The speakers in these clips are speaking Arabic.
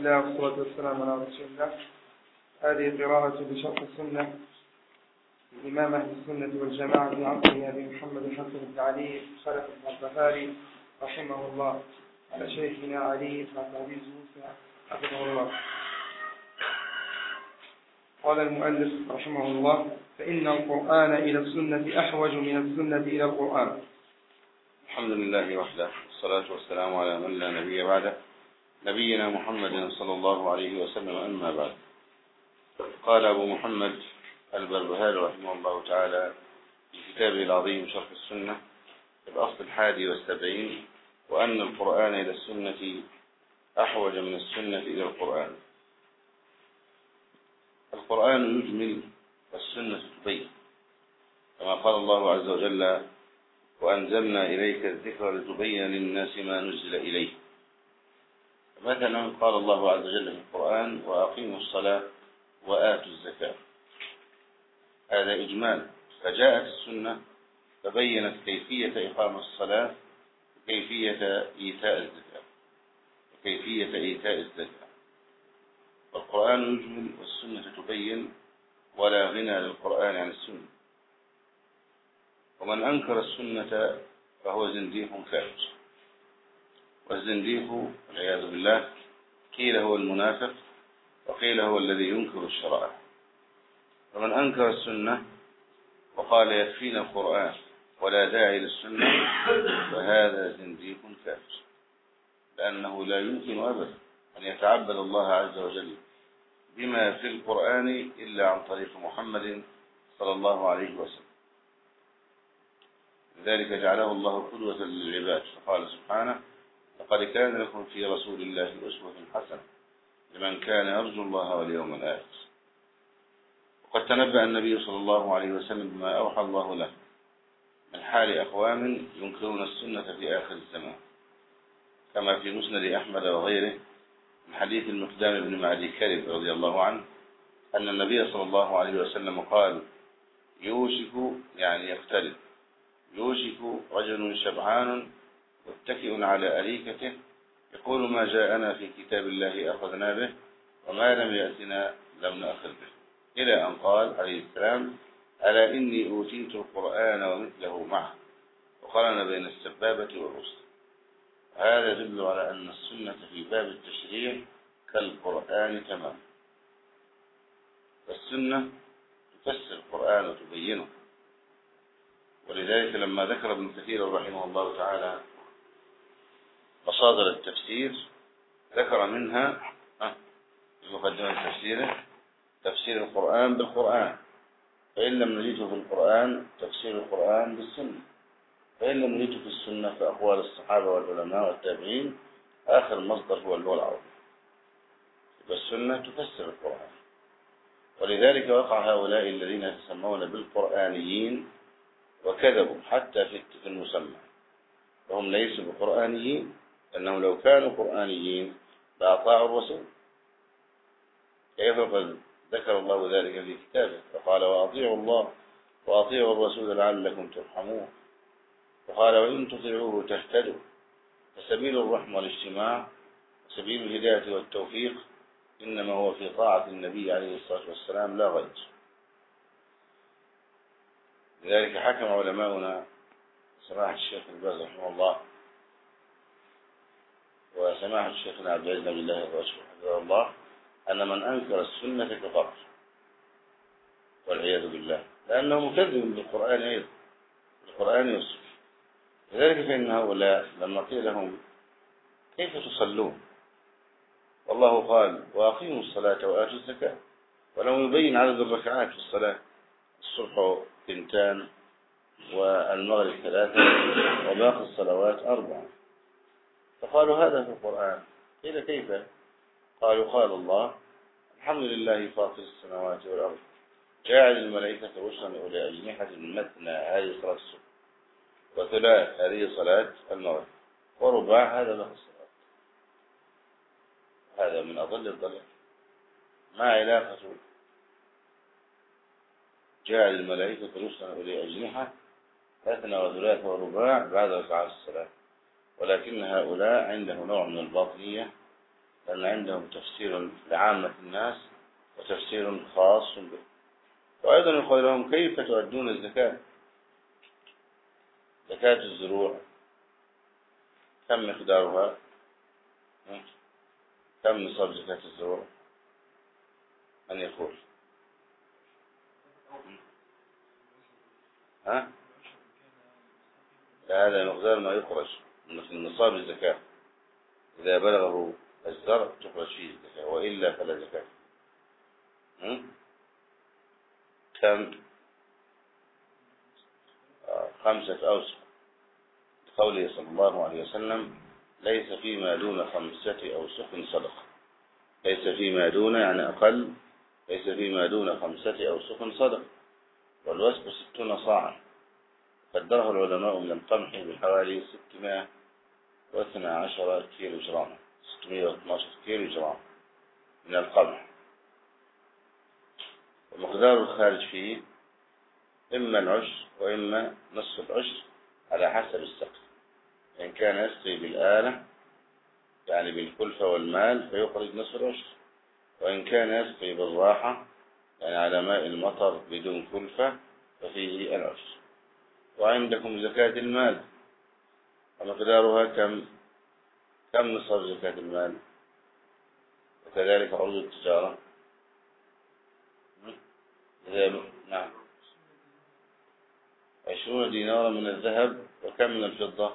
الله والصلاة والسلام على رسول الله. هذه قراءة بشرح السنة. الإمام أهل السنة والجماعة عصر أبي محمد حسن بن علي خلف البخاري رحمه الله. على شيخنا علي بن عبد العزيز موسى حفظه الله. قال المؤلف رحمه الله فإن القرآن إلى السنة أحوج من السنة إلى القرآن. الحمد لله وحده والصلاة والسلام على من لا نبي بعده. نبينا محمد صلى الله عليه وسلم أما بعد. قال أبو محمد البربهاري رحمه الله تعالى في كتابه العظيم شرح السنة الأصل الحادي والسبعين وأن القرآن إلى السنة أحوج من السنة إلى القرآن. القرآن يجمل والسنة تبين كما قال الله عز وجل وأنزلنا إليك الذكر لتبين للناس ما نزل إليه مثلا قال الله عز وجل في القرآن وأقيموا الصلاة وآتوا الزكاة. هذا إجمال فجاءت السنة فبينت كيفية إقام الصلاة وكيفية إيتاء الزكاة. وكيفية إيتاء الزكاة. القرآن يجمل والسنة تبين ولا غنى للقرآن عن السنة. ومن أنكر السنة فهو زنديق كافر والزنديق والعياذ بالله قيل هو المنافق وقيل هو الذي ينكر الشرائع. فمن أنكر السنة وقال يكفينا القرآن ولا داعي للسنة فهذا زنديق كافر. لأنه لا يمكن أبدا أن يتعبد الله عز وجل بما في القرآن إلا عن طريق محمد صلى الله عليه وسلم. لذلك جعله الله قدوة للعباد فقال سبحانه لقد كان لكم في رسول الله أسوة حسنة لمن كان يرجو الله واليوم الآخر. وقد تنبأ النبي صلى الله عليه وسلم بما أوحى الله له من حال أقوام ينكرون السنة في آخر الزمان. كما في مسند أحمد وغيره من حديث المقدام بن معدي كرب رضي الله عنه أن النبي صلى الله عليه وسلم قال يوشك يعني يقترب يوشك رجل شبعان متكئ على أريكته يقول ما جاءنا في كتاب الله أخذنا به وما لم يأتنا لم نأخذ به. إلى أن قال عليه السلام ألا إني أوتيت القرآن ومثله معه وقرن بين السبابة والرسل. هذا يدل على أن السنة في باب التشريع كالقرآن تماما فالسنة تفسر القرآن وتبينه. ولذلك لما ذكر ابن كثير رحمه الله تعالى مصادر التفسير ذكر منها مقدمة تفسيره تفسير القرآن بالقرآن. فإن لم نجده في القرآن تفسير القرآن بالسنة. فإن لم نجده في السنة فأقوال الصحابة والعلماء والتابعين آخر مصدر هو اللغة العربية. والسنة تفسر القرآن. ولذلك وقع هؤلاء الذين يتسمون بالقرآنيين وكذبوا حتى في المسمى. وهم ليسوا بقرآنيين. لأنهم لو كانوا قرآنيين لأطاعوا الرسول. كيف قد ذكر الله ذلك في كتابه؟ فقال وأطيعوا الله وأطيعوا الرسول لعلكم ترحمون. وقال وإن تطيعوه تهتدوا. فسبيل الرحمة والاجتماع وسبيل الهداية والتوفيق إنما هو في طاعة النبي عليه الصلاة والسلام لا غير. لذلك حكم علماؤنا سماحة الشيخ الباز رحمه الله وسماحة الشيخ عبد العزيز بن الله حفظه الله أن من أنكر السنة كفر. والعياذ بالله. لأنه مكذب بالقرآن أيضا. بالقرآن والسنة. لذلك فإن هؤلاء لما قيل لهم كيف تصلون؟ والله قال وأقيموا الصلاة وآتوا الزكاة. ولم يبين عدد الركعات في الصلاة الصبح ثنتان والمغرب ثلاثة وباقي الصلوات أربعة. فقالوا هذا في القرآن. قيل كيف؟ قالوا قال الله الحمد لله فاطر السماوات والأرض جاعل الملائكة رسلا أولي أجنحة مثنى هذه صلاة الصبح وثلاث هذه صلاة المغرب. ورباع هذا له الصلاة. هذا من أضل الضلال. ما علاقة جعل الملائكة رسلا أولي أجنحة مثنى وثلاث ورباع بعد ركعات الصلاة. ولكن هؤلاء عندهم نوع من الباطنية لأن عندهم تفسير لعامة الناس وتفسير خاص به. وأيضا يقول لهم كيف تؤدون الزكاة؟ زكاة الزروع. كم مقدارها؟ كم نصاب زكاة الزروع؟ من يقول؟ ها؟ هذا مقدار ما يخرج. نصاب الزكاة. إذا بلغه الزرع تخرج فيه الزكاة وإلا فلا زكاة. كم؟ آه، خمسة أوسق قوله صلى الله عليه وسلم ليس فيما دون خمسة أوسق صدقة. ليس فيما دون يعني أقل ليس فيما دون خمسة أوسق صدقة. والوسق ستون صاعا. قدره العلماء من القمح بحوالي 612 كيلو جرام 612 كيلو جرام من القمح. ومقدار الخارج فيه إما العشر وإما نصف العشر على حسب السقف. إن كان يسقي بالآلة يعني بالكلفة والمال فيخرج نصف العشر. وإن كان يسقي بالراحة يعني على ماء المطر بدون كلفة ففيه العشر. وعندكم زكاة المال. ومقدارها كم كم نصف زكاة المال؟ وكذلك عروض التجارة. نعم. عشرون دينارا من الذهب وكم من الفضة؟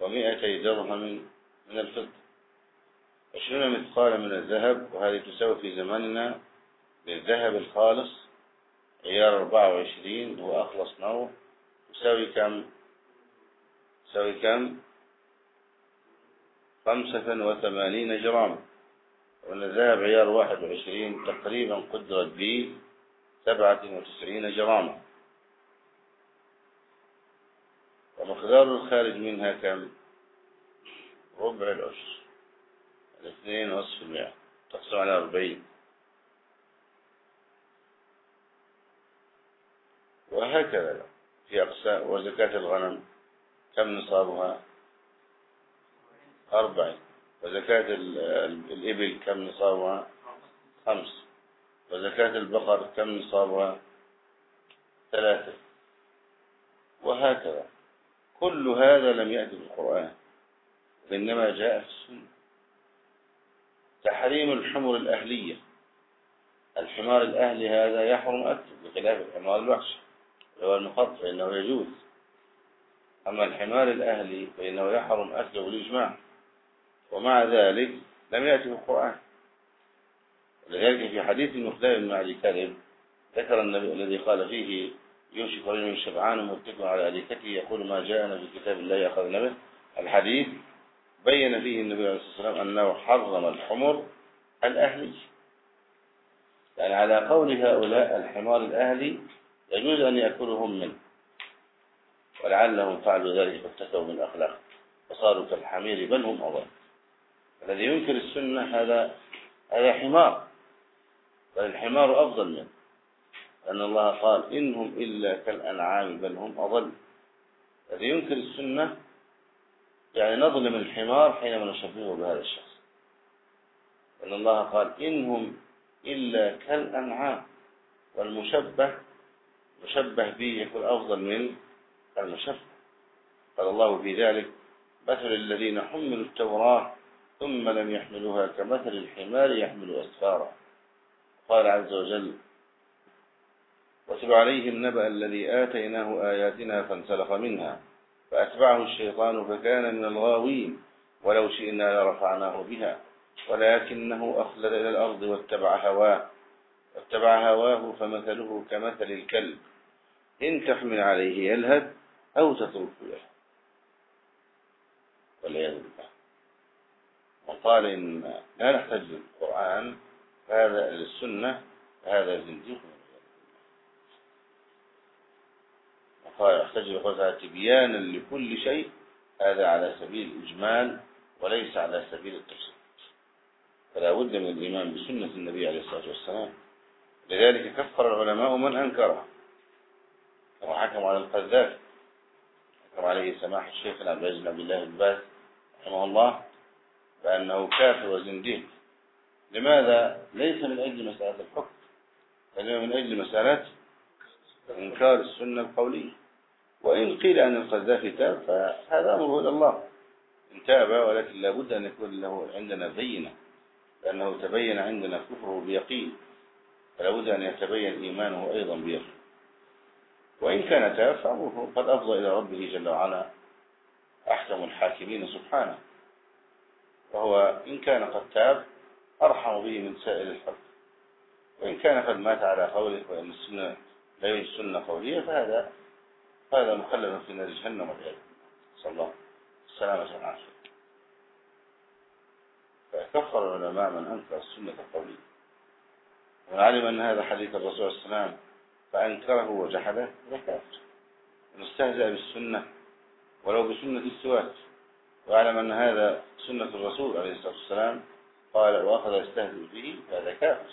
ومئتي درهم من الفضة. عشرون مثقال من الذهب وهذه تساوي في زماننا للذهب الخالص عيار 24 هو أخلص نوع تساوي كم؟ تساوي كم؟ خمسة وثمانين جرام وأن الذهب عيار واحد وعشرين تقريبا قدرت به سبعة وتسعين جراما. ومقدار الخارج منها كم؟ ربع العشر. الاثنين نصف المئة. تقسم على أربعين. وهكذا. في أقسام وزكاة الغنم. كم نصابها؟ أربعين وزكاة الإبل كم نصابها؟ خمس. وزكاة البقر كم نصابها؟ ثلاثة. وهكذا. كل هذا لم يأتي في القرآن وإنما جاء في السنة. تحريم الحمر الأهلية. الحمار الأهلي هذا يحرم أكله بخلاف الحمار الوحشي. هو المخط فإنه يجوز. أما الحمار الأهلي فإنه يحرم أكله بالإجماع ومع ذلك لم يأتي في القرآن. ولذلك في حديث المختار بن علي كذب ذكر النبي الذي قال فيه يوشك رجل شبعان متكئ على أريكته يقول ما جاءنا في كتاب الله أخذنا به. الحديث بين فيه النبي عليه الصلاة والسلام أنه حرم الحمر الأهلي. يعني على قول هؤلاء الحمار الأهلي يجوز أن يأكلهم منه. ولعلهم فعلوا ذلك فاتكوا من أخلاق. وصاروا كالحمير بل هم أضل. الذي ينكر السنة هذا هذا حمار. بل الحمار أفضل منه. لأن الله قال إنهم إلا كالأنعام بل هم أضل. الذي ينكر السنة يعني نظلم الحمار حينما نشبهه بهذا الشخص. لأن الله قال إنهم إلا كالأنعام. والمشبه مشبه به يكون أفضل من المشبه قال الله في ذلك مثل الذين حملوا التوراة ثم لم يحملوها كمثل الحمار يحمل أسفارا. قال عز وجل واتل عليهم نبأ الذي آتيناه آياتنا فانسلخ منها فأتبعه الشيطان فكان من الغاوين ولو شئنا لرفعناه بها ولكنه أخلد إلى الأرض واتبع هواه واتبع هواه فمثله كمثل الكلب. إن تحمل عليه يلهد أو تتركه يلهد والعياذ بالله. وقال إن لا نحتاج للقرآن هذا للسنة هذا زنديق وقال يحتاج لقولها تبيانا لكل شيء هذا على سبيل الإجمال وليس على سبيل التفصيل فلا بد من الإيمان بسنة النبي عليه الصلاة والسلام. لذلك كفر العلماء من أنكرها. كما حكم على القذاف. حكم عليه سماح الشيخ عبد العزيز بن عبد الله الباز رحمه الله بأنه كافر وزنديق. لماذا؟ ليس من أجل مسألة الحكم بل من أجل مسألة إنكار السنة القولية. وإن قيل أن القذافي تاب فهذا أمره إلى الله. إن تاب ولكن لابد أن يكون له عندنا بينة لأنه تبين عندنا كفره بيقين. فلابد أن يتبين إيمانه أيضا بيقين. وإن كان تاب فأمره قد أفضى إلى ربه جل وعلا. أحكم الحاكمين سبحانه. وهو إن كان قد تاب أرحم به من سائر الحق. وإن كان قد مات على قوله وإن السنة لا يوجد سنة قولية فهذا هذا مخلد في نار جهنم والعياذ صلى الله. السلامة والعافية فكفر العلماء من أنكر السنة القولية. ومن علم أن هذا حديث الرسول صلى الله عليه وسلم فأنكره وجحده. فكافر ونستهزأ بالسنة ولو بسنة السواك. وأعلم أن هذا سنة الرسول عليه الصلاة والسلام. قال وأخذ يستهزئ به هذا كافر.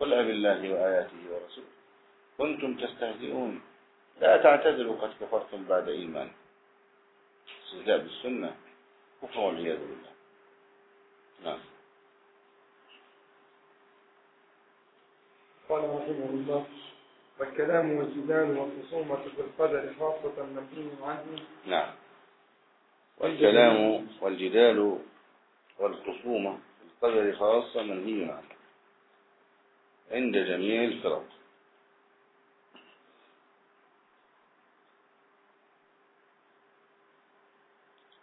قل أب الله وآياته ورسوله. كنتم تستهزئون. لا تعتذروا قد كفرتم بعد إيمان. استهزاء بالسنة كفر والعياذ بالله. نعم. قال رحمه الله والكلام والجدال والخصومة في القدر خاصة منهي عنه. نعم. والكلام والجدال والخصومة في القدر خاصة منهي عنه. عند جميع الفرق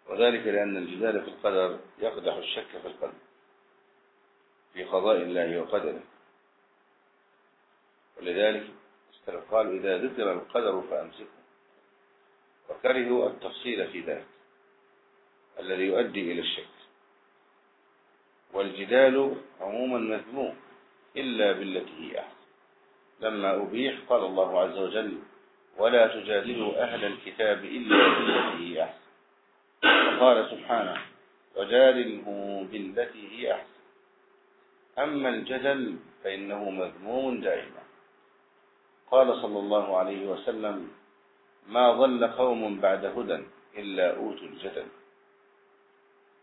وذلك لأن الجدال في القدر يقدح الشك في القلب. في قضاء الله وقدره. ولذلك قالوا إذا ذكر القدر فأمسكه. وكرهوا التفصيل في ذلك الذي يؤدي إلى الشك. والجدال عموما مذموم إلا بالتي هي أحسن. لما أبيح قال الله عز وجل ولا تجادلوا أهل الكتاب إلا بالتي هي أحسن. وقال سبحانه وجادلهم بالتي هي أحسن. أما الجدل فإنه مذموم دائما. قال صلى الله عليه وسلم ما ضل قوم بعد هدى إلا أوتوا الجدل.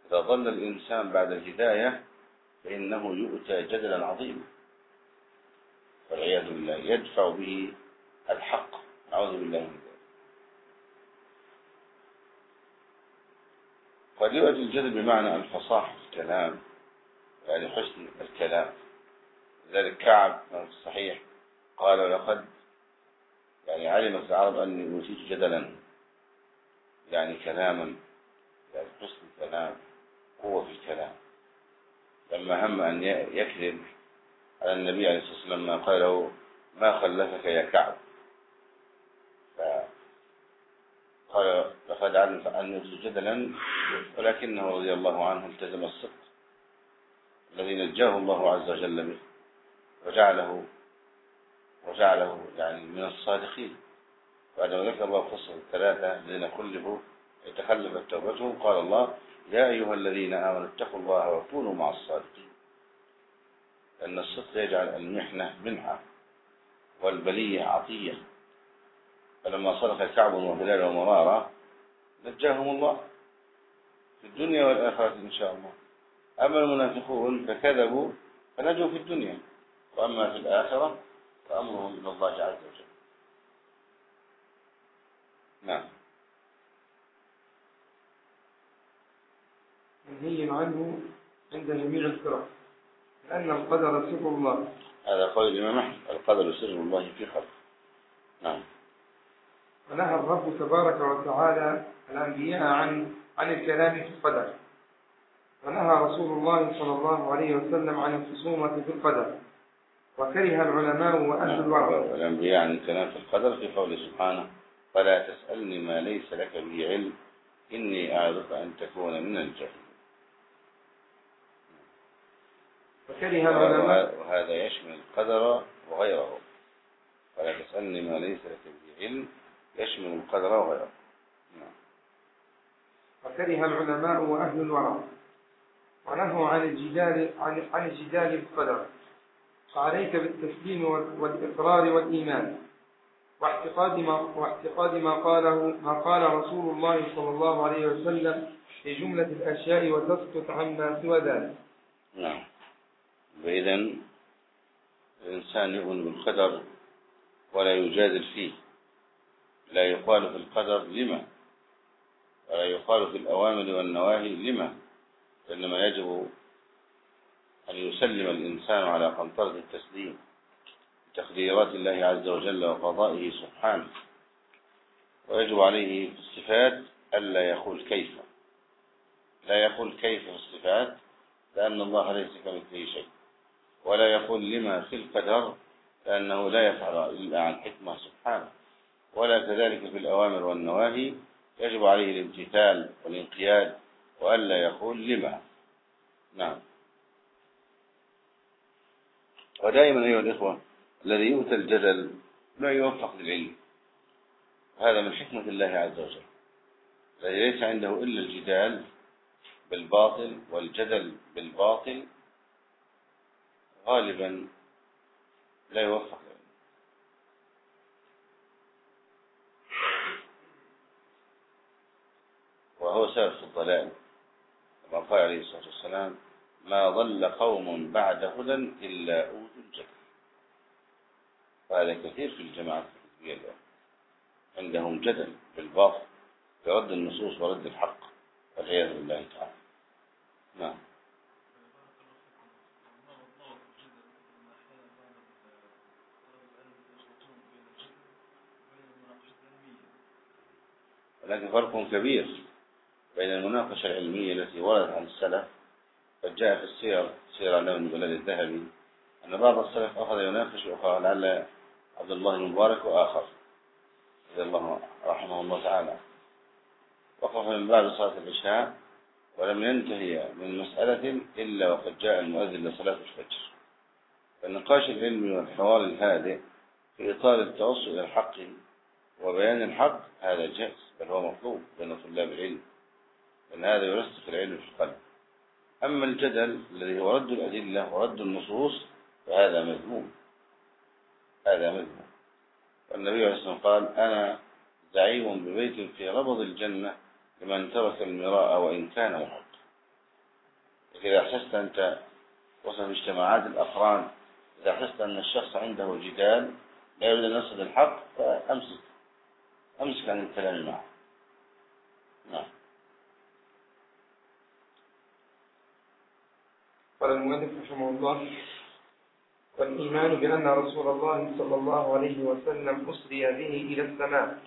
إذا ضل الإنسان بعد الهداية فإنه يؤتى جدلا عظيما. والعياذ بالله يدفع به الحق. نعوذ بالله من ذلك. قد يؤتي الجدل بمعنى الفصاحة في الكلام يعني حسن الكلام. لذلك كعب في الصحيح قال لقد يعني علمت العرب أني أوتيت جدلا يعني كلاما يعني حسن الكلام قوة في الكلام. لما هم أن يكذب على النبي عليه الصلاة والسلام ما قال له ما خلفك يا كعب؟ قال لقد علم أن جدلا ولكنه رضي الله عنه التزم الصدق الذي نجاه الله عز وجل به وجعله وجعله يعني من الصادقين. بعدما ذكر الله قصة الثلاثة الذين خلفوا يتخلفت توبتهم. قال الله يا أيها الذين آمنوا اتقوا الله وكونوا مع الصادقين. أن الصدق يجعل المحنة منحة والبلية عطية. فلما صدق كعب وبلال ومرارة نجاهم الله في الدنيا والآخرة إن شاء الله. أما المنافقون فكذبوا فنجوا في الدنيا. وأما في الآخرة فأمرهم إلى الله عز وجل. نعم. منهي عنه عند جميع الفرق لأن القدر سر الله. هذا قول الإمام أحمد القدر سر الله في خلقه. نعم. ونهى الرب تبارك وتعالى الأنبياء عن عن الكلام في القدر. ونهى رسول الله صلى الله عليه وسلم عن الخصومة في القدر. وكره العلماء وأهل الورع والأنبياء عن الكلام في القدر في قوله سبحانه فلا تسألني ما ليس لك به علم إني أعذك أن تكون من الجاهلين. وكره العلماء وهذا يشمل القدر وغيره. فلا تسألني ما ليس لك به علم يشمل القدر وغيره. نعم. وكره العلماء وأهل الورع ونهوا عن الجدال عن الجدال بالقدر. فعليك بالتسليم وال- والإقرار والإيمان. واعتقاد ما واعتقاد ما قاله ما قال رسول الله صلى الله عليه وسلم في جملة الأشياء وتسكت عما سوى ذلك. نعم. فإذا الإنسان يؤمن بالقدر ولا يجادل فيه. لا يقال في القدر لما؟ ولا يقال في الأوامر والنواهي لما؟ إنما يجب أن يسلم الإنسان على قنطرة التسليم تقديرات الله عز وجل وقضائه سبحانه ويجب عليه في الصفات ألا يقول كيف. لا يقول كيف في الصفات لأن الله ليس كمثله شيء ولا يقول لما في القدر لأنه لا يفعل إلا عن حكمة سبحانه. ولا كذلك في الأوامر والنواهي يجب عليه الامتثال والانقياد وألا يقول لما. نعم. ودائما أيها الإخوة الذي يؤتى الجدل لا يوفق للعلم. هذا من حكمة الله عز وجل. الذي ليس عنده إلا الجدال بالباطل والجدل بالباطل غالبا لا يوفق وهو سبب في الضلال. كما قال عليه الصلاة والسلام ما ضل قوم بعد هدى إلا أوتوا وهذا كثير في الجماعات اليوم عندهم جدل بالباطل برد النصوص ورد الحق والعياذ بالله تعالى. نعم. ولكن فرق كبير بين المناقشة العلمية التي وردت عن السلف قد جاء في السير سير علام البلد الذهبي أن بعض السلف أخذ يناقش وقال لعل عبد الله المبارك وآخر. رضي الله رحمه الله تعالى. وقف من بعد صلاة العشاء ولم ينتهي من مسألة إلا وقد جاء المؤذن لصلاة الفجر. فالنقاش العلمي والحوار الهادئ في إطار التوصل إلى الحق وبيان الحق هذا جائز بل هو مطلوب بين طلاب العلم لأن هذا يرسخ العلم في القلب. أما الجدل الذي هو رد الأدلة ورد النصوص فهذا مذموم. هذا مذموم والنبي عليه الصلاة قال أنا زعيم ببيت في ربض الجنة لمن ترك المراء وإن كان محق. إذا أحسست أنت وصل اجتماعات الأقران إذا أحسست أن الشخص عنده جدال لا يريد أن يصل الحق فأمسك. أمسك عن الكلام معه. نعم. قال المؤلف رحمه الله والإيمان بأن رسول الله صلى الله عليه وسلم أسري به إلى السماء.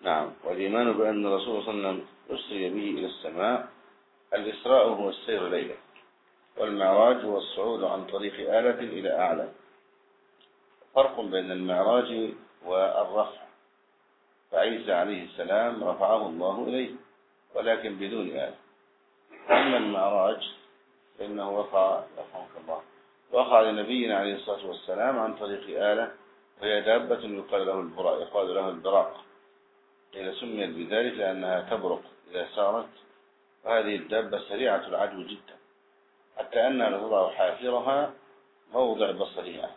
نعم. والإيمان بأن الرسول صلى الله عليه وسلم أسري به إلى السماء الإسراء هو السير ليلة والمعراج هو الصعود عن طريق آلة إلى أعلى. فرق بين المعراج والرفع. فعيسى عليه السلام رفعه الله إليه ولكن بدون آلة. أما المعراج فإنه وقع رحمك الله وقع لنبينا عليه الصلاة والسلام عن طريق آلة وهي دابة يقال له البراق يقال له البراق. قيل سميت بذلك لأنها تبرق إذا سارت وهذه الدابة سريعة العدو جدا. حتى أنها لتضع حافرها موضع بصرها.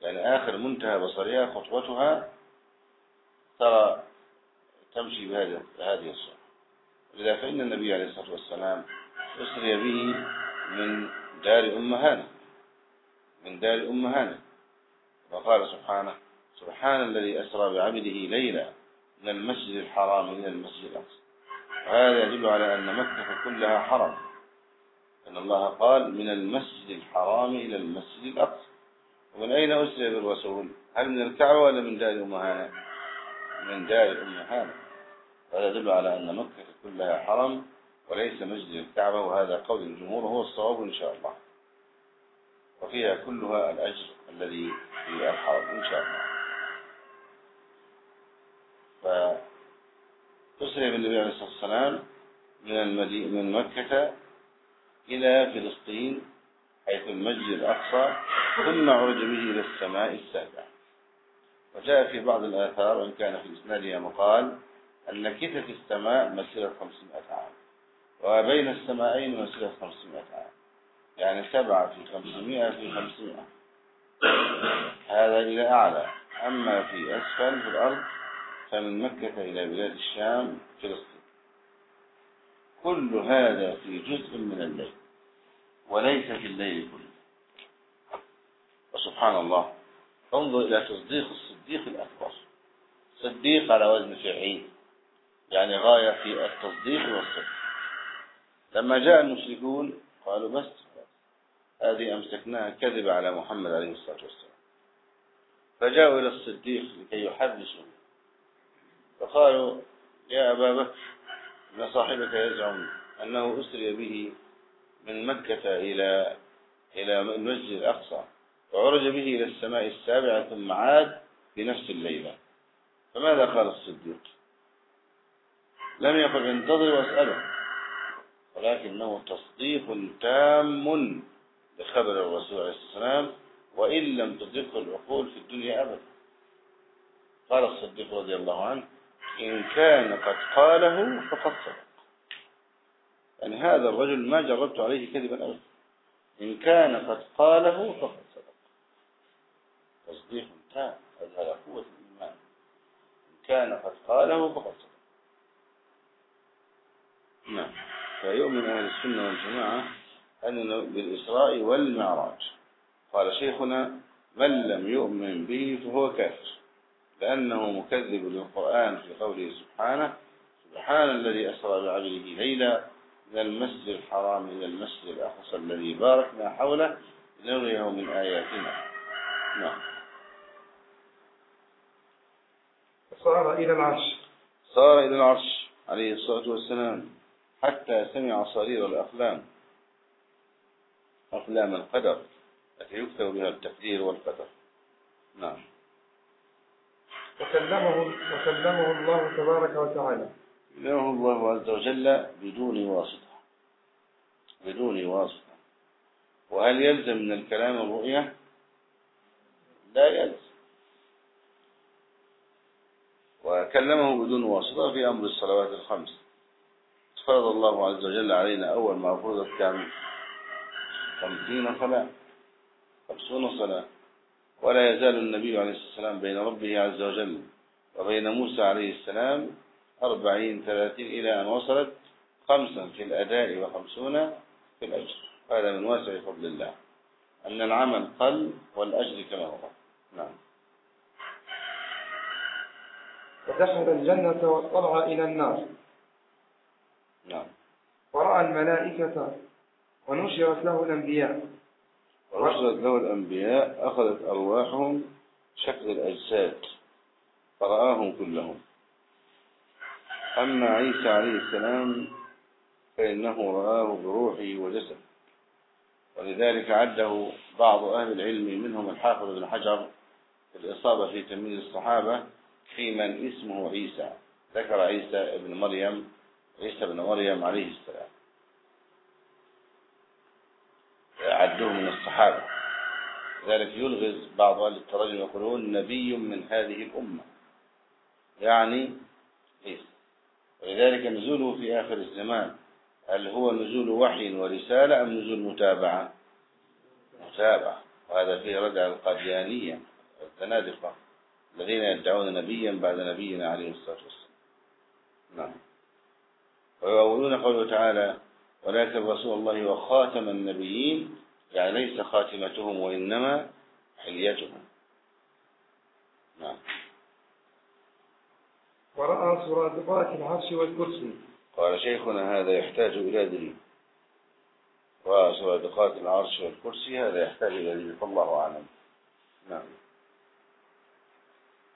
يعني آخر منتهى بصرها خطوتها ترى تمشي بهذه الصورة. لذا فإن النبي عليه الصلاة والسلام أسري به من دار أم هانة من دار أم هانة وقال سبحانه سبحان الذي أسرى بعبده ليلا من المسجد الحرام إلى المسجد الأقصى. وهذا يدل على أن مكة كلها حرم. أن الله قال من المسجد الحرام إلى المسجد الأقصى. ومن أين أسري بالرسول هل من الكعبة ولا من دار أم هانة من دار أم هانة وهذا يدل على أن مكة كلها حرم وليس مسجد الكعبة. وهذا قول الجمهور وهو الصواب إن شاء الله. وفيها كلها الأجر الذي في الحرم إن شاء الله فأسري بالنبي عليه الصلاة والسلام من. من مكة إلى فلسطين حيث المسجد الأقصى ثم عرج به إلى السماء السابعة وجاء في بعض الآثار وإن كان في إسنادها مقال أن كتف السماء مسيرة 500 عام وبين السماءين مسيرة 500 عام يعني سبعة في 500 في 500 هذا إلى أعلى. أما في أسفل في الأرض فمن مكة إلى بلاد الشام فلسطين. كل هذا في جزء من الليل وليس في الليل كله. وسبحان الله. انظر إلى تصديق الصديق الأكبر. صديق على وزن فعيل. يعني غاية في التصديق والصدق. لما جاء المشركون قالوا بس هذه أمسكناها كذب على محمد عليه الصلاة والسلام. فجاءوا إلى الصديق لكي يحدثوا فقالوا يا أبا بكر إن صاحبك يزعم أنه أسري به من مكة إلى إلى المسجد الأقصى وعرج به إلى السماء السابعة ثم عاد في نفس الليلة. فماذا قال الصديق؟ لم يقل انتظر واسأله. ولكنه تصديق تام بخبر الرسول عليه الصلاة والسلام وإن لم تصدقه العقول في الدنيا أبدا. قال الصديق رضي الله عنه إن كان قد قاله فقد صدق. يعني هذا الرجل ما جربت عليه كذبا أبدا. إن كان قد قاله فقد صدق. تصديق تام هذا قوة الإيمان. إن كان قد قاله فقد صدق. نعم. فيؤمن أهل السنة والجماعة أننا بالإسراء والمعراج. قال شيخنا من لم يؤمن به فهو كافر لأنه مكذب للقرآن في قوله سبحانه سبحان الذي أسرى بعبده ليلا من المسجد الحرام إلى المسجد الأقصى الذي باركنا حوله لنريه من آياتنا. نعم. صار إلى العرش. صار إلى العرش عليه الصلاة والسلام حتى سمع صرير الأقلام. أقلام القدر التي يكتب بها التقدير والقدر. نعم. وكلمه وكلمه الله تبارك وتعالى. كلمه الله عز وجل بدون واسطة. بدون واسطة. وهل يلزم من الكلام الرؤية؟ لا يلزم. وكلمه بدون واسطة في أمر الصلوات الخمس. فرض الله عز وجل علينا أول ما فرضت كم خمسين صلاة خمسون صلاة. ولا يزال النبي عليه الصلاة والسلام بين ربه عز وجل وبين موسى عليه السلام أربعين ثلاثين إلى أن وصلت خمسا في الأداء وخمسون في الأجر. هذا من واسع فضل الله. أن العمل قل والأجر كما هو. نعم. ودخل الجنة واطلع إلى النار. نعم. ورأى الملائكة ونشرت له الأنبياء. ورسلت له الأنبياء أخذت أرواحهم شكل الأجساد فرآهم كلهم. أما عيسى عليه السلام فإنه رآه بروحه وجسده. ولذلك عده بعض أهل العلم منهم الحافظ بن حجر الإصابة في تمييز الصحابة في من اسمه عيسى. ذكر عيسى ابن مريم عيسى بن مريم عليه السلام عدوه من الصحابة. ذلك يلغز بعض أهل الترجم يقولون نبي من هذه الأمة. يعني عيسى ولذلك نزوله في آخر الزمان. هل هو نزول وحي ورسالة أم نزول متابعة؟ متابعة. وهذا فيه ردع القاديانية الزنادقة الذين يدعون نبيا بعد نبينا عليه الصلاة والسلام. نعم. ويقولون قوله تعالى ولكن رسول الله وخاتم النبيين يعني ليس خاتمتهم وإنما حليتهم. نعم. ورأى سرادقات العرش والكرسي. قال شيخنا هذا يحتاج إلى دليل. رأى سرادقات العرش والكرسي هذا يحتاج إلى دليل فالله أعلم. نعم.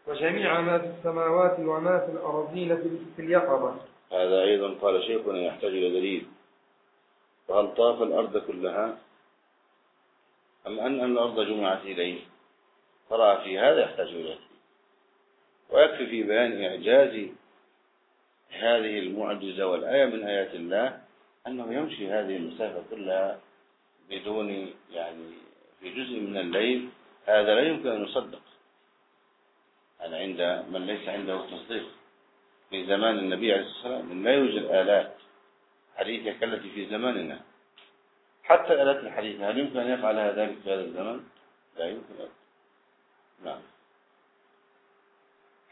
وجميع ما في السماوات وما في الأرضين في اليقظة. هذا أيضا قال شيخنا يحتاج إلى دليل. فهل طاف الأرض كلها؟ أم أن الأرض جمعت إليه؟ فرأى في هذا يحتاج دليل ويكفي في بيان إعجاز هذه المعجزة والآية من آيات الله أنه يمشي هذه المسافة كلها بدون يعني في جزء من الليل. هذا لا يمكن أن يصدق أنا عند من ليس عنده تصديق. في زمان النبي عليه الصلاة والسلام لا يوجد آلات. حديثة كالتي في زماننا. حتى الآلات الحديثة هل يمكن أن يفعل ذلك في هذا الزمن؟ لا يمكن أن. نعم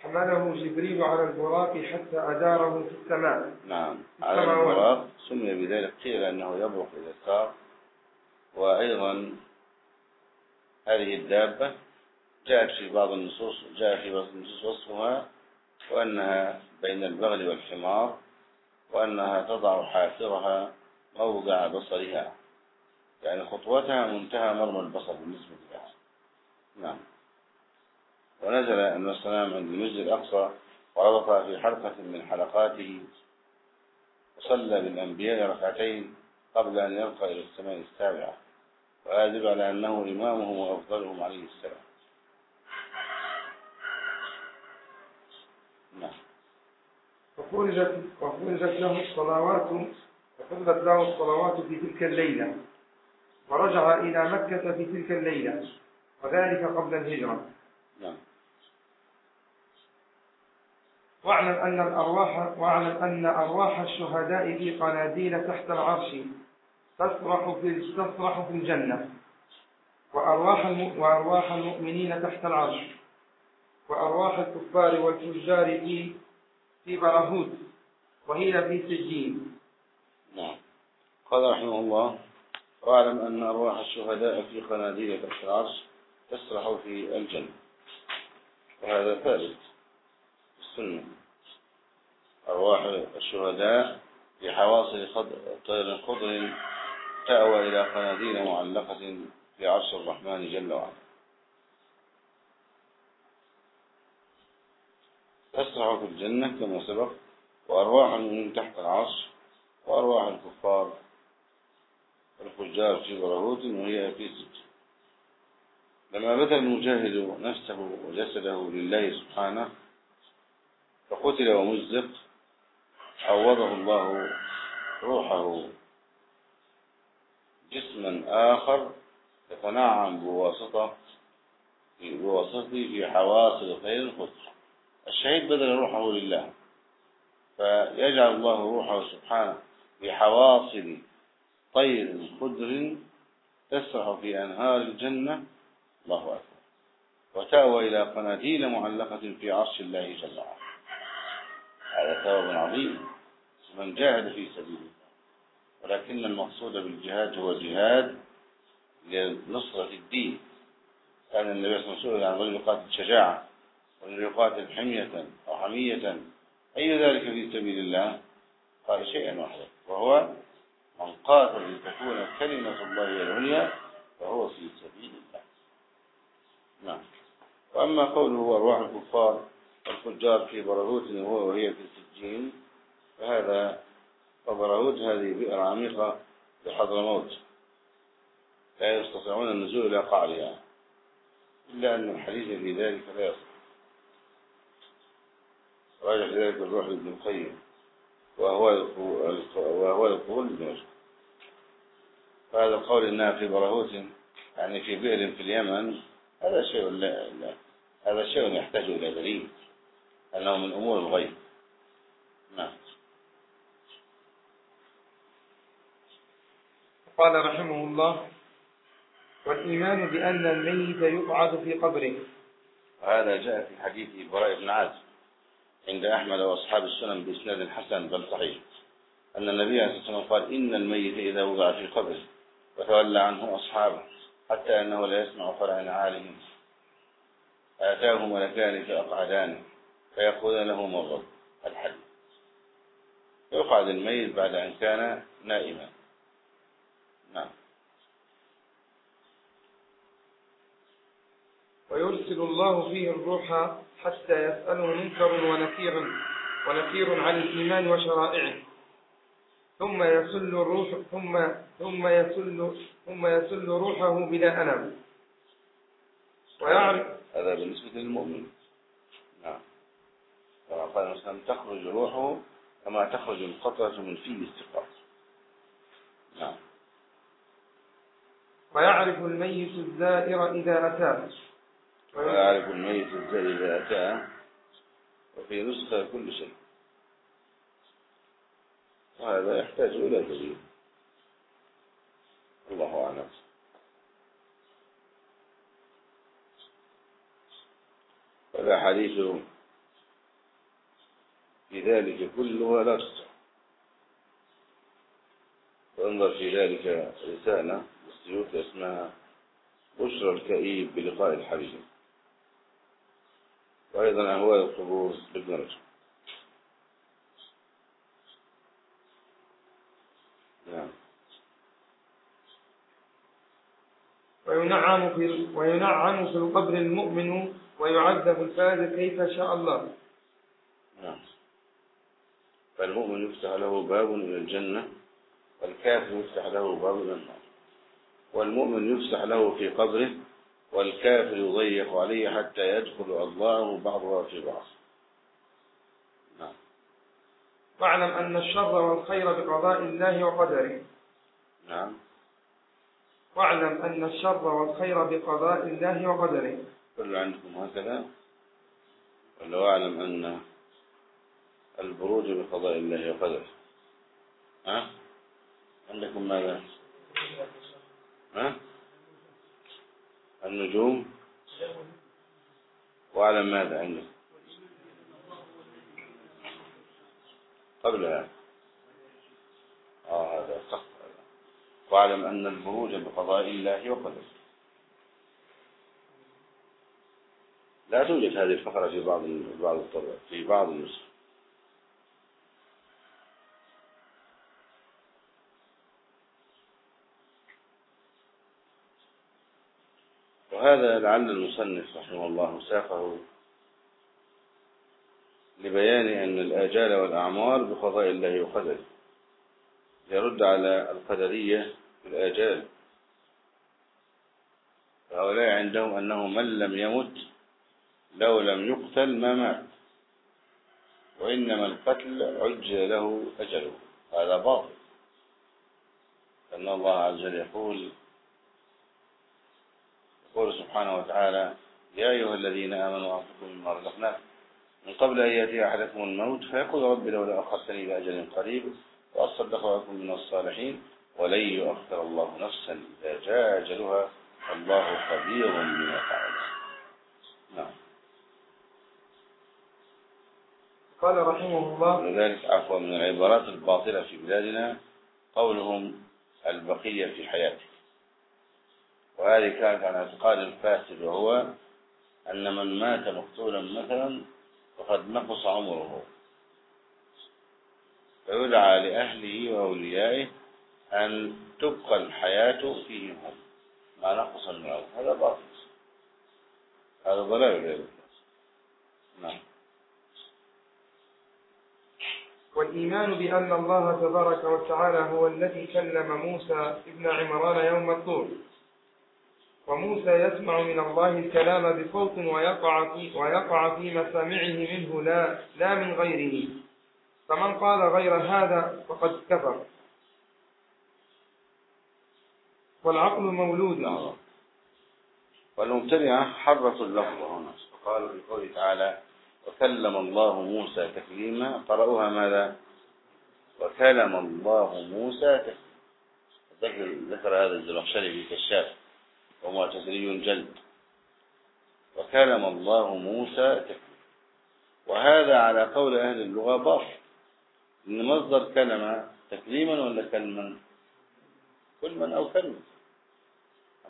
حمله جبريل على البراق حتى أداره في السماء نعم على. البراق سمي بذلك قيل أنه يبرق إذا سار وأيضا هذه الدابة جاءت في بعض النصوص جاء في بعض النصوص وصفها وأنها بين البغل والحمار وأنها تضع حافرها موضع بصرها يعني خطوتها منتهى مرمى البصر بالنسبة لها نعم. ونزل عليه وسلم عند المسجد الأقصى وربط في حلقة من حلقاته وصلى بالأنبياء ركعتين قبل أن يرقى إلى السماء السابعة يدل على أنه إمامهم وأفضلهم عليه السلام. نعم. وفرجت وفرجت له الصلوات وفرجت له الصلوات في تلك الليلة. ورجع إلى مكة في تلك الليلة وذلك قبل الهجرة. نعم. واعلم أن الأرواح واعلم أن أرواح الشهداء في قناديل تحت العرش تسرح في تسرح في الجنة وأرواح. وأرواح المؤمنين تحت العرش وأرواح الكفار والفجار في في برهوت وهي في سجين. نعم. قال رحمه الله واعلم أن أرواح الشهداء في قناديل تحت العرش تسرح في الجنة. وهذا ثابت السنة. أرواح الشهداء في حواصل طير خضر تأوى إلى قناديل معلقة في عرش الرحمن جل وعلا. تسرح في الجنة كما سبق وأرواح من تحت العرش وأرواح الكفار والفجار في برهوت وهي في سجن. لما بذل المجاهد نفسه وجسده لله سبحانه فقتل ومزق عوضه الله روحه. جسما آخر يتنعم بواسطة بواسطته في حواصل خير الخضر الشهيد بذل روحه لله فيجعل الله روحه سبحانه في حواصل طير خضر تسرح في أنهار الجنة. الله أكبر. وتأوى إلى قناديل معلقة في عرش الله جل وعلا. هذا ثواب عظيم. من جاهد في سبيل الله. ولكن المقصود بالجهاد هو جهاد لنصرة الدين. كان النبي صلى الله عليه وسلم عن رجل يقاتل شجاعة ورجل يقاتل حمية أو حمية. أي ذلك في سبيل الله؟ قال شيئا واحدا وهو من قاتل لتكون كلمة الله هي العليا فهو في سبيل الله. نعم. وأما قوله أرواح الكفار والفجار في برهوت وهو وهي في السجين فهذا وبرهوت هذه بئر عميقة بحضرموت لا يستطيعون النزول إلى قعرها إلا أن الحديث في ذلك لا يصح. راجع ذلك الروح لابن القيم وهو وهو رشد فهذا القول إنها في برهوت يعني في بئر في اليمن هذا شيء لا لا هذا شيء يحتاج إلى دليل أنه من أمور الغيب. نعم. قال رحمه الله والإيمان بأن الميت يقعد في قبره. وهذا جاء في حديث براء بن عازب عند أحمد وأصحاب السنن بإسناد حسن بل صحيح. أن النبي عليه الصلاة والسلام قال إن الميت إذا وضع في قبره. وتولى عنه أصحابه حتى أنه لا يسمع فرع نعالهم آتاه ملكان فأقعدانه فيقول له مرض الحديث يقعد الميت بعد أن كان نائما. نعم. ويرسل الله فيه الروح حتى يسأله منكر ونكير ونكير عن الإيمان وشرائعه. ثم يسل الروح ثم ثم يسل ثم يسل روحه بلا ألم. ويعرف هذا بالنسبة للمؤمن. نعم. كما قال مثلا تخرج روحه كما تخرج القطرة من فيه السقاط نعم. ويعرف الميت الزائر إذا أتاه. ويعرف الميت الزائر إذا أتاه. وفي نسخة كل شيء. وهذا يحتاج إلى دليل. الله أعلم. والأحاديث في ذلك كله لا وانظر في ذلك رسالة للسيوط اسمها بشرى الكئيب بلقاء الحبيب. وأيضا أهوال القبور بابن رجب نعم وينعم في وينعم في القبر المؤمن ويعذب الفاجر كيف شاء الله. نعم. فالمؤمن يفتح له باب إلى الجنة والكافر يفتح له باب إلى النار. والمؤمن يفتح له في قبره والكافر يضيق عليه حتى يدخل الله بعضها في بعض. نعم. واعلم أن الشر والخير بقضاء الله وقدره. نعم. واعلم أن الشر والخير بقضاء الله وقدره. كل عندكم هكذا؟ ولو أعلم أن البروج بقضاء الله وقدره. ها؟ عندكم ماذا؟ ها؟ النجوم؟ وأعلم ماذا عندكم؟ قبلها. آه هذا صح واعلم أن البروج بقضاء الله وقدره. لا توجد هذه الفقرة في بعض بعض الطرق في بعض النسخ. وهذا لعل المصنف رحمه الله ساقه لبيان أن الآجال والأعمار بقضاء الله وقدره. يرد على القدرية الآجال. فهؤلاء عندهم أنه من لم يمت لو لم يقتل ما مات وإنما القتل عجل له أجله. هذا باطل. أن الله عز وجل يقول يقول سبحانه وتعالى يا أيها الذين آمنوا أنفقوا مما رزقناكم. من قبل أن يأتي أحدكم الموت فيقول رب لولا أخرتني إلى أجل قريب وأصدق من الصالحين. ولن يؤخر الله نفسا إذا جاء أجلها. الله خبير بما تعملون. نعم. قال رحمه الله. ولذلك عفوا من العبارات الباطلة في بلادنا قولهم البقية في حياته. وهذه كانت عن اعتقاد الفاسد وهو أن من مات مقتولا مثلا فقد نقص عمره. فيدعى لأهله وأوليائه أن تبقى الحياة فيهم. هم ما نقص العمر هذا باطل. هذا ضلال غير نعم. والإيمان بأن الله تبارك وتعالى هو الذي كلم موسى ابن عمران يوم الطور. وموسى يسمع من الله الكلام بصوت ويقع في ويقع في مسامعه منه لا لا من غيره. فمن قال غير هذا فقد كفر. والعقل مولود نعم والمبتدعة حرفوا اللفظ هنا. وقالوا في قوله تعالى وكلم الله موسى تكليما. قرأوها ماذا؟ وكلم الله موسى تكليما. ذكر, ذكر هذا الزمخشري في كشاف ومعتزلي جلد. وكلم الله موسى تكليما. وهذا على قول أهل اللغة باطل. إن مصدر كلمة تكليما ولا كلما كلما أو كلمة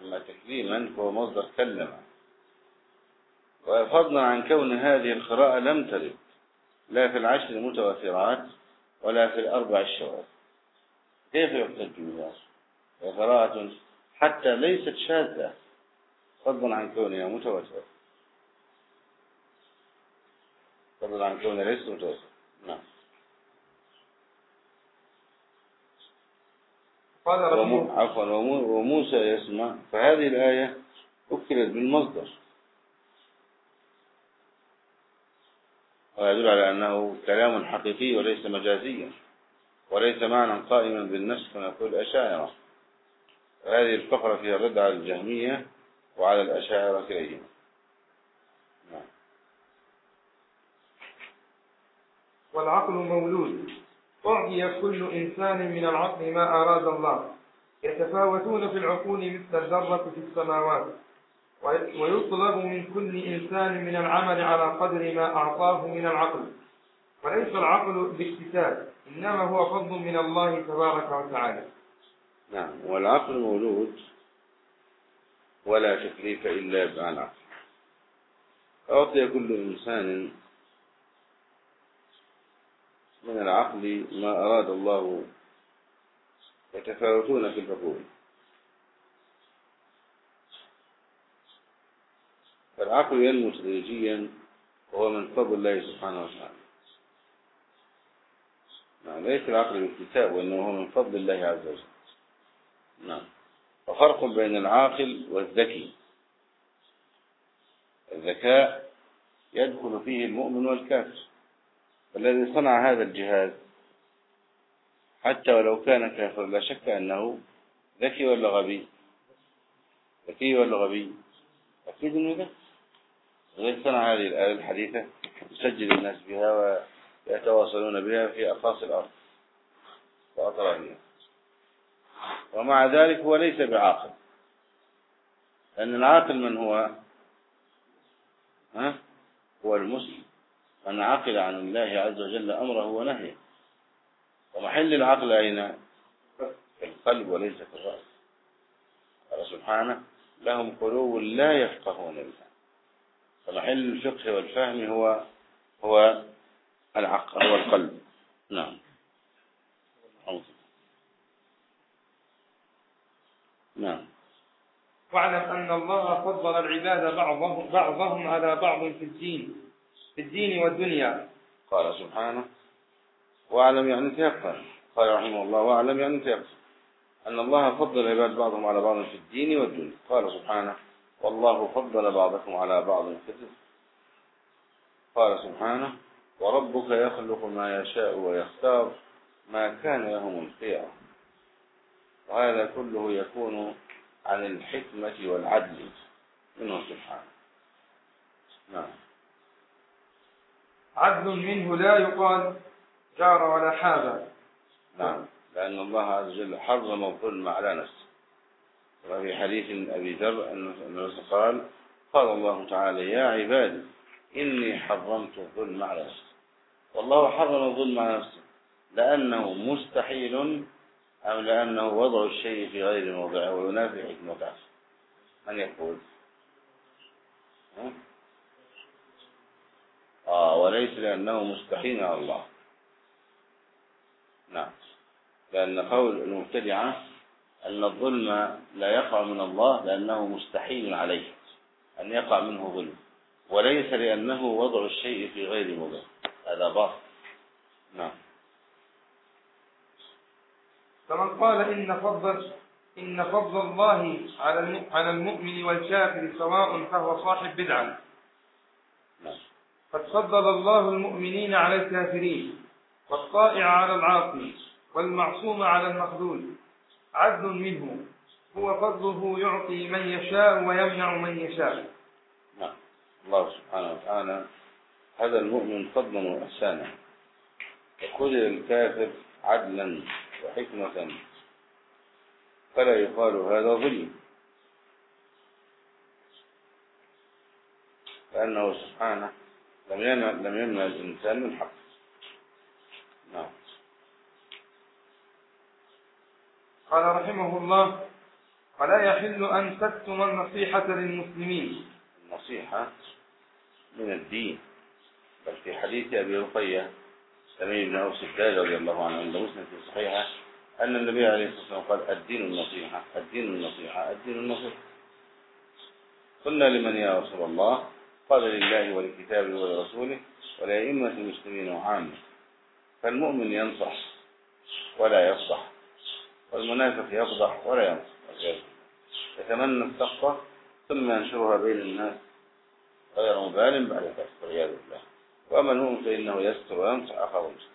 أما تكليما فهو مصدر كلم وفضلا عن كون هذه القراءة لم ترد. لا في العشر المتواترات ولا في الأربع الشواذ. كيف يحتج بها؟ قراءة حتى ليست شاذة. فضلا عن كونها متواترة. فضلا عن كونها ليست متواترة. نعم. قال عفوا ومو- وموسى يسمع. فهذه الآية أكلت بالمصدر. ويدل على أنه كلام حقيقي وليس مجازيا وليس معنى قائما بالنفس كما يقول الأشاعرة. هذه الفقرة فيها رد على الجهمية وعلى الأشاعرة كليهما. نعم. والعقل مولود. أعطي كل إنسان من العقل ما أراد الله. يتفاوتون في العقول مثل الذرة في السماوات. وي- ويطلب من كل إنسان من العمل على قدر ما أعطاه من العقل. وليس العقل باكتساب إنما هو فضل من الله تبارك وتعالى. نعم والعقل موجود ولا تكليف إلا مع العقل أعطي كل إنسان من العقل ما أراد الله يتفاوتون في الحكم فالعقل ينمو تدريجيا وهو من فضل الله سبحانه وتعالى. نعم ليس العقل باكتساب وإنه هو من فضل الله عز وجل. نعم وفرق بين العاقل والذكي. الذكاء يدخل فيه المؤمن والكافر. فالذي صنع هذا الجهاز. حتى ولو كان كافر لا شك أنه ذكي ولا غبي؟ ذكي ولا غبي؟ أكيد أنه ذكي. الذي صنع هذه الآلة الحديثة يسجل الناس بها ويتواصلون بها في أقاصي الأرض وأطرافها. ومع ذلك هو ليس بعاقل. لأن العاقل من هو؟ ها؟ هو المسلم. من عقل عن الله عز وجل أمره ونهيه. ومحل العقل أين؟ في القلب وليس في الرأس. قال سبحانه لهم قلوب لا يفقهون بها. فمحل الفقه والفهم هو هو العقل هو القلب. نعم. نعم. واعلم أن الله فضل العباد بعضهم, بعضهم على بعض في الدين. في الدين والدنيا. قال سبحانه وأعلم يعني تيقن. قال رحمه الله وأعلم يعني تيقن. أن الله فضل العباد بعضهم على بعض في الدين والدنيا. قال سبحانه والله فضل بعضكم على بعض في الرزق قال سبحانه وربك يخلق ما يشاء ويختار ما كان لهم الخيار. وهذا كله يكون عن الحكمة والعدل. منه سبحانه. نعم. عدل منه لا يقال جار ولا حاب نعم. لأن الله عز وجل حرم الظلم على نفسه. وفي حديث أبي ذر أنه قال قال الله تعالى يا عبادي إني حرمت الظلم على نفسي. والله حرم الظلم على نفسه. لأنه مستحيل أو لأنه وضع الشيء في غير موضعه وينافي حكمته من يقول؟ آه وليس لأنه مستحيل على الله. نعم. لأن قول المبتدعة أن الظلم لا يقع من الله لأنه مستحيل عليه أن يقع منه ظلم وليس لأنه وضع الشيء في غير موضعه هذا باطل. نعم. فمن قال إن فضل إن فضل الله على على المؤمن والكافر سواء فهو صاحب بدعة. قد فضل الله المؤمنين على الكافرين والطائع على العاصي والمعصوم على المخذول. عدل منه هو فضله يعطي من يشاء ويمنع من يشاء. نعم. الله سبحانه وتعالى هذا المؤمن فضلا وإحسانا. وكل الكافر عدلا وحكمة. فلا يقال هذا ظلم. لأنه سبحانه لم يمنع لم يمنع الإنسان من حق. نعم. قال رحمه الله ولا يحل أن تكتم النصيحة للمسلمين. النصيحة من الدين. بل في حديث أبي رقية تميم بن أوس الداج رضي الله عنه عند مسلم في صحيحة أن النبي عليه الصلاة والسلام قال الدين النصيحة الدين النصيحة الدين النصيحة. قلنا لمن يا رسول الله؟ قال لله ولكتابه ولرسوله ولأئمة المسلمين وعامة فالمؤمن ينصح ولا يفضح والمنافق يفضح ولا ينصح يتمنى السخطة ثم ينشرها بين الناس غير مبال بعد ذلك والعياذ بالله. وأما المؤمن فإنه يستر وينصح أخاه المسلم.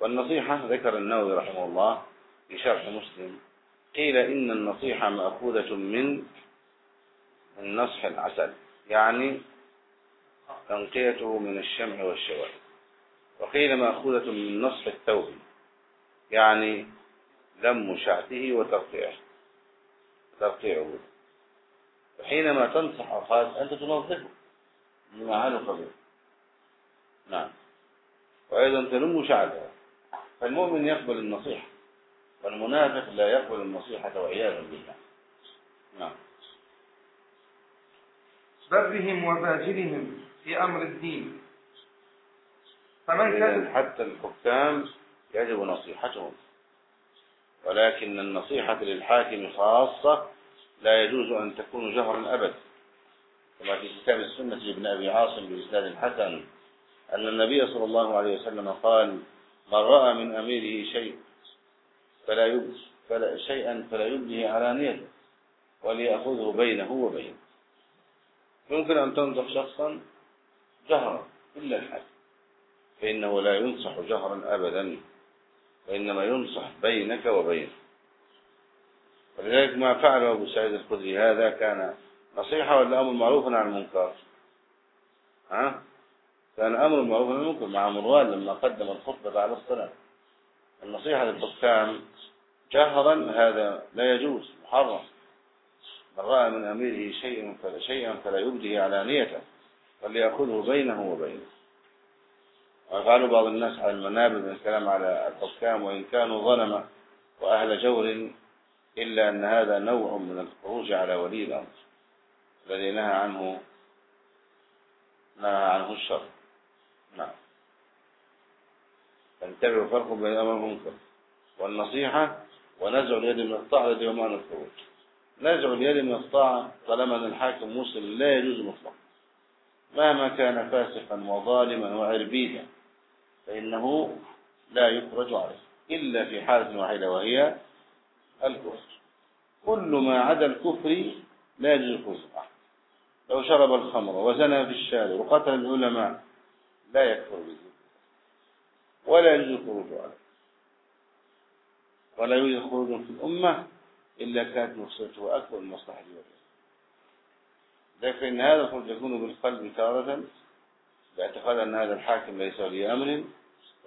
والنصيحة ذكر النووي رحمه الله في شرح مسلم قيل إن النصيحة مأخوذة من النصح العسل يعني تنقيته من الشمع والشوائب وقيل مأخوذة من نصح الثوب يعني لم شعته وترقيعه. ترقيعه. وحينما تنصح أخاك أنت تنظفه. بما علق به نعم. وأيضا تلم شعبها فالمؤمن يقبل النصيحة والمنافق لا يقبل النصيحة وعياذا بالله. نعم. برهم وفاجرهم في أمر الدين. فمن كان حتى الحكام يجب نصيحتهم. ولكن النصيحة للحاكم خاصة لا يجوز أن تكون جهرا أبدا. كما في كتاب السنة لابن أبي عاصم بإسناد حسن أن النبي صلى الله عليه وسلم قال من رأى من أميره شيء فلا يب فلا شيئا فلا يبديه علانيته وليأخذه بينه وبينه. يمكن أن تنصح شخصا جهرا إلا الحاكم فإنه لا ينصح جهرا أبدا وإنما ينصح بينك وبينه. ولذلك ما فعله أبو سعيد الخدري هذا كان نصيحة ولا أمر معروف عن المنكر؟ ها؟ كان أمر معروف عن المنكر مع مروان لما قدم الخطبة على الصلاة. النصيحة للحكام جهرا هذا لا يجوز محرم. من رأى من أميره شيئا فلا شيئا فلا يبديه علانيته وليأخذه بينه وبينه. ويفعل بعض الناس على المنابر من الكلام على الحكام وإن كانوا ظلمة وأهل جور إلا أن هذا نوع من الخروج على ولي الأمر الذي نهى عنه نهى عنه الشر. نعم. فانتبهوا فرق بين الأمر والمنكر. والنصيحة ونزع اليد من الطاعة الذي هو معنى الخروج. نزع اليد من الطاعة طالما أن الحاكم مسلم لا يجوز مطلقا. مهما كان فاسقا وظالما وعربيدا فإنه لا يخرج عليه إلا في حالة واحدة وهي الكفر. كل ما عدا الكفر لا يجوز الخروج. لو شرب الخمر وزنى في الشارع وقتل العلماء لا يكفر به ولا يجوز الخروج عليه. ولا يوجد خروج في الأمة إلا كانت مفسدته أكبر من الوطن لكن هذا الخروج يكون بالقلب تارة باعتقاد أن هذا الحاكم ليس ولي أمر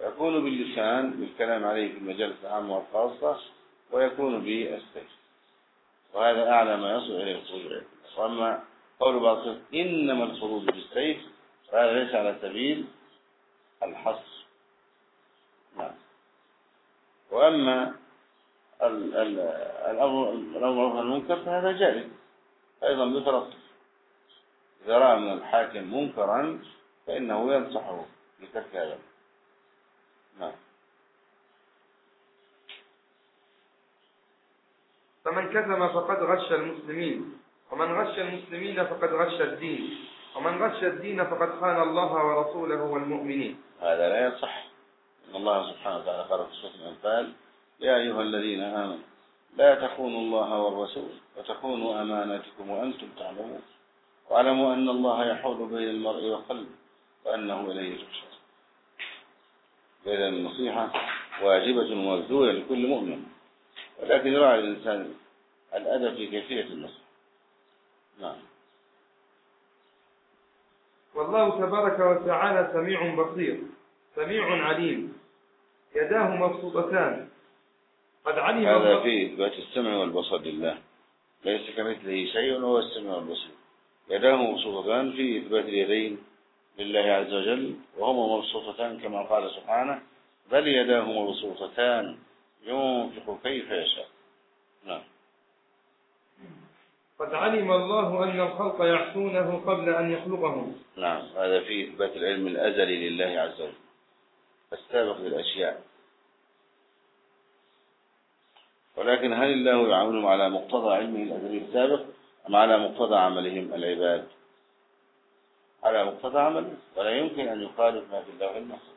ويكون باللسان بالكلام عليه في المجالس العامة والخاصة ويكون بالسيف. وهذا أعلى ما يصل إليه الخروج وأما قول بعض إنما الخروج بالسيف فهذا ليس على سبيل الحصر. نعم. وأما الأمر المنكر فهذا جائز. أيضا بفرق. إذا رأى من الحاكم منكرا فإنه ينصحه بترك هذا. نعم. فمن كتم فقد غش المسلمين ومن غش المسلمين فقد غش الدين ومن غش الدين فقد خان الله ورسوله والمؤمنين. هذا لا يصح. إن الله سبحانه وتعالى قال في سورة الأنفال يا أيها الذين آمنوا لا تخونوا الله والرسول وتخونوا أماناتكم وأنتم تعلمون. واعلموا أن الله يحول بين المرء وقلبه وأنه إليه تحشر. إذا النصيحة واجبة ومبذولة لكل مؤمن ولكن يراعي الإنسان الأدب في كيفية النصيحة نعم. والله تبارك وتعالى سميع بصير سميع عليم يداه مبسوطتان. قد علم هذا في إثبات السمع والبصر لله ليس كمثله شيء وهو السمع والبصير يداه مبسوطتان في إثبات اليدين لله عز وجل وهما مبسوطتان كما قال سبحانه بل يداه مبسوطتان ينفق كيف يشاء. نعم. قد علم الله أن الخلق يعصونه قبل أن يخلقهم نعم هذا في إثبات العلم الأزلي لله عز وجل السابق للأشياء. ولكن هل الله يعاملهم على مقتضى علمه الأزلي السابق؟ أم على مقتضى عملهم العباد؟ على مقتضى عمله ولا يمكن أن يخالف ما في الله المحفوظ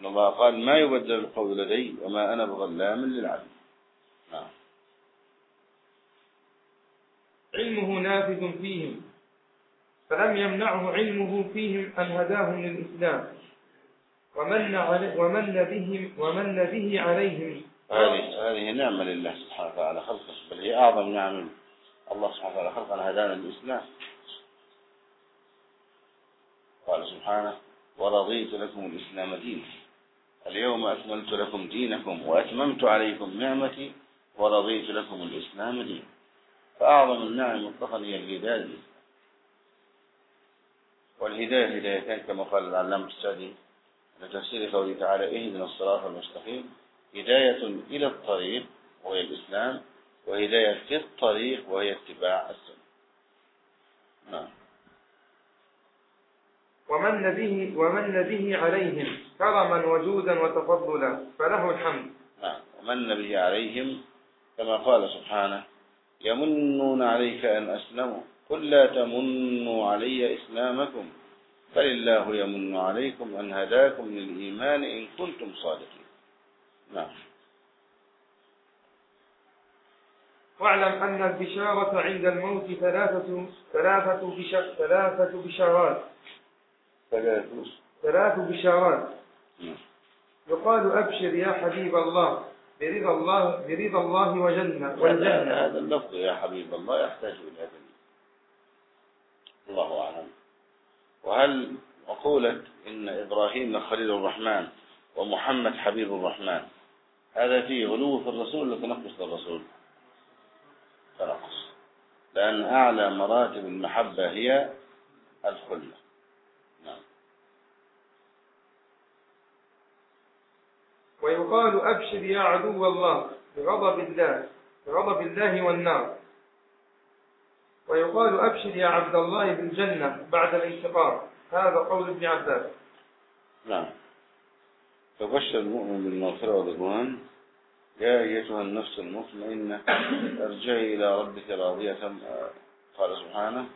إن الله قال ما يبدل القول لدي وما أنا بظلام للعبد. نعم. علمه نافذ فيهم فلم يمنعه علمه فيهم أن هداهم للإسلام. ومن, ومن بهم ومن به عليهم. هذه هذه نعمة لله سبحانه وتعالى خلقه بل هي أعظم نعم الله سبحانه وتعالى خلقنا هدانا للإسلام. قال سبحانه ورضيت لكم الإسلام دينا. اليوم أكملت لكم دينكم وأتممت عليكم نعمتي ورضيت لكم الإسلام دينا. فأعظم النعم مطلقا هي الهداية والهداية هدايتان كما قال العلامة السعدي لتفسير قوله تعالى اهدنا الصراط المستقيم هداية إلى الطريق وهي الإسلام. وهداية في الطريق وهي اتباع السنة. نعم. ومن به ومن به عليهم كرما وجودا وتفضلا فله الحمد. نعم. ومن به عليهم كما قال سبحانه يمنون عليك أن أسلموا. قل لا تمنوا علي إسلامكم بل الله يمن عليكم أن هداكم للإيمان إن كنتم صادقين. نعم. واعلم أن البشارة عند الموت ثلاثة ثلاثة بش- ثلاثة بشارات. ثلاث ثلاث بشارات. نعم. يقال أبشر يا حبيب الله برضا الله برضا الله وجنة والجنة. هذا اللفظ يا حبيب الله يحتاج إلى دليل الله أعلم. وهل مقولة إن إبراهيم خليل الرحمن ومحمد حبيب الرحمن هذا فيه غلو في الرسول ولا تنقص للرسول تنقص. لأن أعلى مراتب المحبة هي الخلة. نعم. ويقال أبشر يا عدو الله بغضب الله بغضب الله والنار. ويقال أبشر يا عبد الله بالجنة بعد الانتقام. هذا قول ابن عباس. نعم. فبشر المؤمن بالمغفرة والرضوان يا أيتها النفس المطمئنة ارجعي إلى ربك راضية قال سبحانه.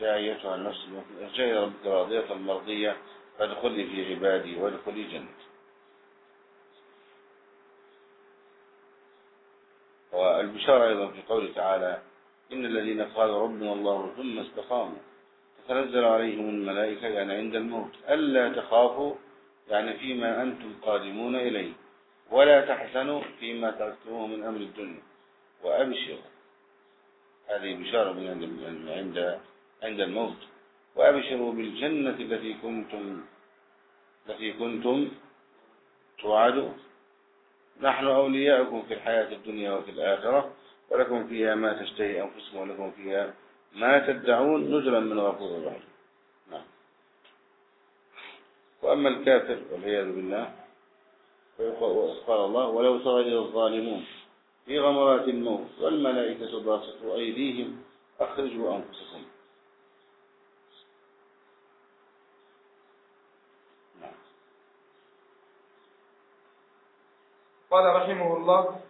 يا أيتها النفس المطمئنة ارجعي إلى ربك راضية مرضية فادخلي في عبادي وادخلي جنتي. والبشارة أيضا في قوله تعالى إن الذين قالوا ربنا الله ثم استقاموا. تتنزل عليهم الملائكة يعني عند الموت. ألا تخافوا يعني فيما أنتم قادمون إليه. ولا تحزنوا فيما تركتموه من أمر الدنيا. وأبشروا. هذه بشارة من عند عند عند الموت. وأبشروا بالجنة التي كنتم التي كنتم توعدون. نحن أولياؤكم في الحياة الدنيا وفي الآخرة ولكم فيها ما تشتهي أنفسكم ولكم فيها ما تدعون نزلا من غفور رحيم. نعم. وأما الكافر والعياذ بالله قال الله ولو ترى الظالمون في غمرات الموت والملائكة باسطوا أيديهم أخرجوا أنفسكم. نعم. قال رحمه الله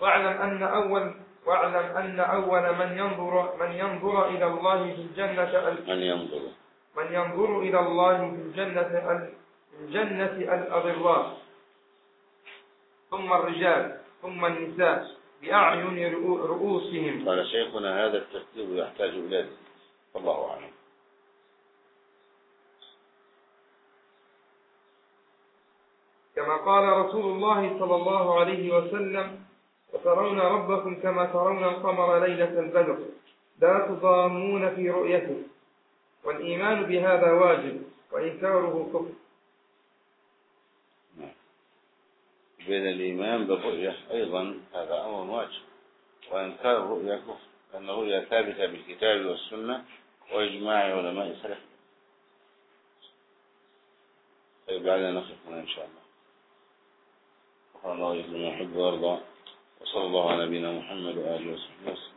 واعلم أن أول واعلم أن أول من ينظر من ينظر إلى الله في الجنة ال- من ينظر. من ينظر إلى الله في الجنة الجنة الأضراء ثم الرجال ثم النساء بأعين رؤو- رؤوسهم. قال شيخنا هذا الترتيب يحتاج إلى والله أعلم. كما قال رسول الله صلى الله عليه وسلم وترون ربكم كما ترون القمر ليلة البدر لا تضامون في رؤيته. والإيمان بهذا واجب وإنكاره كفر. بين الإيمان بالرؤية أيضا هذا أمر واجب وإنكار الرؤية كفر لأن الرؤية ثابتة بالكتاب والسنة وإجماع علماء السلف. طيب بعدنا نقف هنا إن شاء الله. الله يحب ويرضى وصلى الله على نبينا محمد وآله وصحبه وسلم.